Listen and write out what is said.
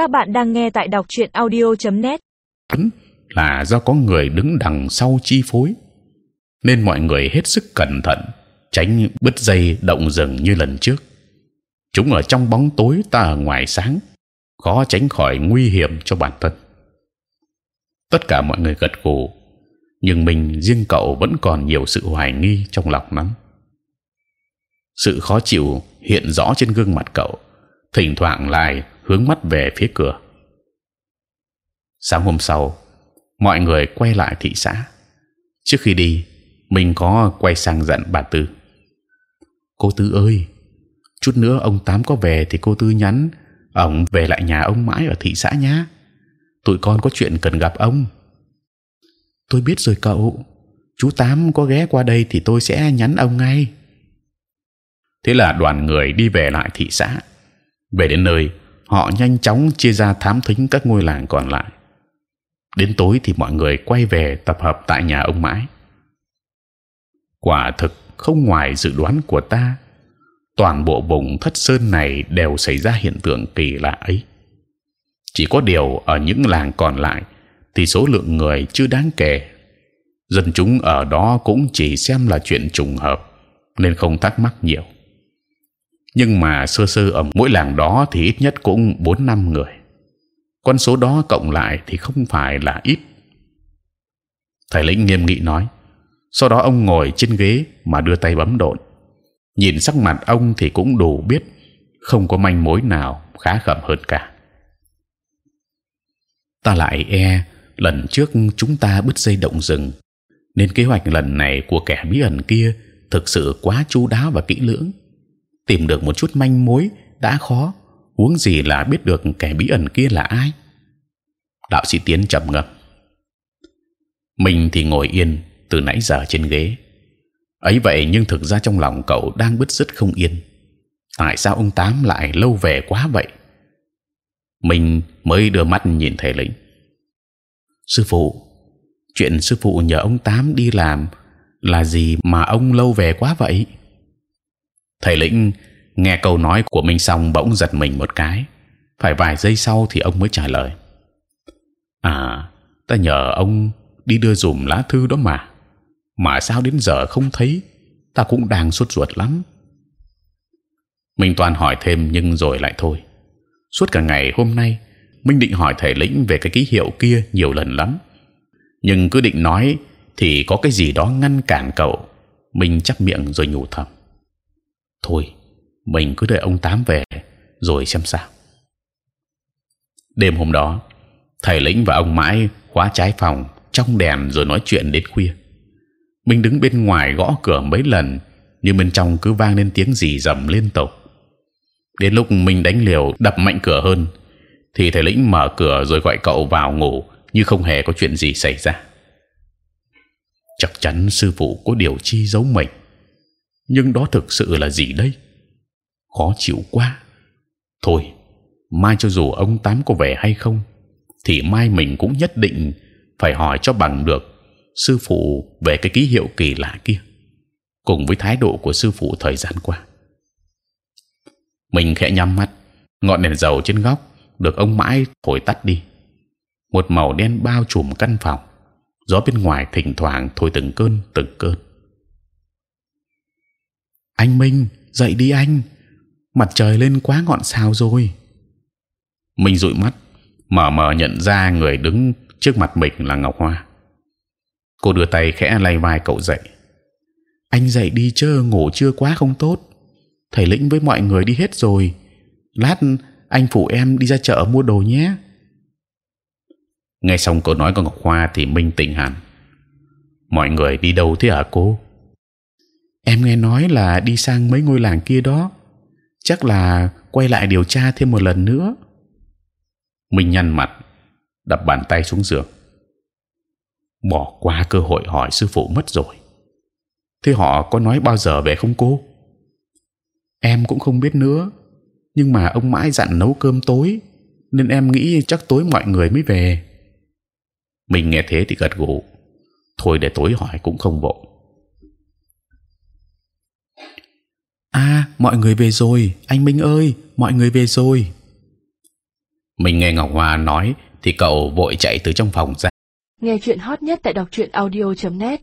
Các bạn đang nghe tại đọc truyện audio.net. Là do có người đứng đằng sau chi phối, nên mọi người hết sức cẩn thận, tránh bứt dây động rừng như lần trước. Chúng ở trong bóng tối, ta ở ngoài sáng, khó tránh khỏi nguy hiểm cho bản thân. Tất cả mọi người gật gù, nhưng mình riêng cậu vẫn còn nhiều sự hoài nghi trong lòng lắm. Sự khó chịu hiện rõ trên gương mặt cậu, thỉnh thoảng lại hướng mắt về phía cửa. Sáng hôm sau, mọi người quay lại thị xã. Trước khi đi, mình có quay sang dặn bà Tư. Cô Tư ơi, chút nữa ông Tám có về thì cô Tư nhắn ông về lại nhà ông mãi ở thị xã nhá. Tụi con có chuyện cần gặp ông. Tôi biết rồi cậu. Chú Tám có ghé qua đây thì tôi sẽ nhắn ông ngay. Thế là đoàn người đi về lại thị xã. Về đến nơi, họ nhanh chóng chia ra thám thính các ngôi làng còn lại. Đến tối thì mọi người quay về tập hợp tại nhà ông mãi. Quả thực không ngoài dự đoán của ta, toàn bộ vùng thất sơn này đều xảy ra hiện tượng kỳ lạ ấy. Chỉ có điều ở những làng còn lại thì số lượng người chưa đáng kể. Dân chúng ở đó cũng chỉ xem là chuyện trùng hợp nên không thắc mắc nhiều nhưng mà sơ sơ ở mỗi làng đó thì ít nhất cũng bốn năm người. Con số đó cộng lại thì không phải là ít. Thầy lĩnh nghiêm nghị nói, sau đó ông ngồi trên ghế mà đưa tay bấm độn. Nhìn sắc mặt ông thì cũng đủ biết không có manh mối nào khá khẩm hơn cả. Ta lại e lần trước chúng ta bứt dây động rừng, nên kế hoạch lần này của kẻ bí ẩn kia thực sự quá chu đáo và kỹ lưỡng tìm được một chút manh mối đã khó, huống gì là biết được kẻ bí ẩn kia là ai. Đạo sĩ tiến trầm ngâm. Mình thì ngồi yên từ nãy giờ trên ghế. Ấy vậy nhưng thực ra trong lòng cậu đang bứt rứt không yên. Tại sao ông tám lại lâu về quá vậy? Mình mới đưa mắt nhìn thầy lĩnh. Sư phụ, chuyện sư phụ nhờ ông tám đi làm là gì mà ông lâu về quá vậy? Thầy lĩnh nghe câu nói của mình xong bỗng giật mình một cái. Phải vài giây sau thì ông mới trả lời. À ta nhờ ông đi đưa dùm lá thư đó mà. Mà sao đến giờ không thấy? Ta cũng đang sốt ruột lắm. Mình toàn hỏi thêm nhưng rồi lại thôi. Suốt cả ngày hôm nay, minh định hỏi thầy lĩnh về cái ký hiệu kia nhiều lần lắm. Nhưng cứ định nói thì có cái gì đó ngăn cản cậu. Mình chắp miệng rồi nhủ thầm thôi, mình cứ đợi ông tám về, rồi xem sao. Đêm hôm đó, thầy lĩnh và ông mãi khóa trái phòng, trong đèn rồi nói chuyện đến khuya. Mình đứng bên ngoài gõ cửa mấy lần, nhưng bên trong cứ vang lên tiếng gì rầm liên tục. Đến lúc mình đánh liều đập mạnh cửa hơn, thì thầy lĩnh mở cửa rồi gọi cậu vào ngủ, như không hề có chuyện gì xảy ra. Chắc chắn sư phụ có điều chi giấu mình nhưng đó thực sự là gì đây? Khó chịu quá. Thôi, mai cho dù ông tám có về hay không, thì mai mình cũng nhất định phải hỏi cho bằng được sư phụ về cái ký hiệu kỳ lạ kia, cùng với thái độ của sư phụ thời gian qua. Mình khẽ nhắm mắt, ngọn đèn dầu trên góc được ông mãi thổi tắt đi. Một màu đen bao trùm căn phòng, gió bên ngoài thỉnh thoảng thổi từng cơn từng cơn anh Minh dậy đi anh. Mặt trời lên quá ngọn sao rồi. Minh dụi mắt mờ mờ nhận ra người đứng trước mặt mình là Ngọc Hoa. Cô đưa tay khẽ lay vai cậu dậy. Anh dậy đi chớ ngủ chưa quá không tốt. Thầy lĩnh với mọi người đi hết rồi. Lát anh phụ em đi ra chợ mua đồ nhé. Nghe xong câu nói của Ngọc Hoa thì Minh tỉnh hẳn. Mọi người đi đâu thế hả cô em nghe nói là đi sang mấy ngôi làng kia đó. Chắc là quay lại điều tra thêm một lần nữa. Mình nhăn mặt, đập bàn tay xuống giường. Bỏ qua cơ hội hỏi sư phụ mất rồi. Thế họ có nói bao giờ về không cô? Em cũng không biết nữa, nhưng mà ông mãi dặn nấu cơm tối, nên em nghĩ chắc tối mọi người mới về. Mình nghe thế thì gật gù. Thôi để tối hỏi cũng không vội. Mọi người về rồi anh Minh ơi mọi người về rồi mình nghe Ngọc Hoa nói thì cậu vội chạy từ trong phòng ra. Nghe chuyện hot nhất tại đọc truyện audio.net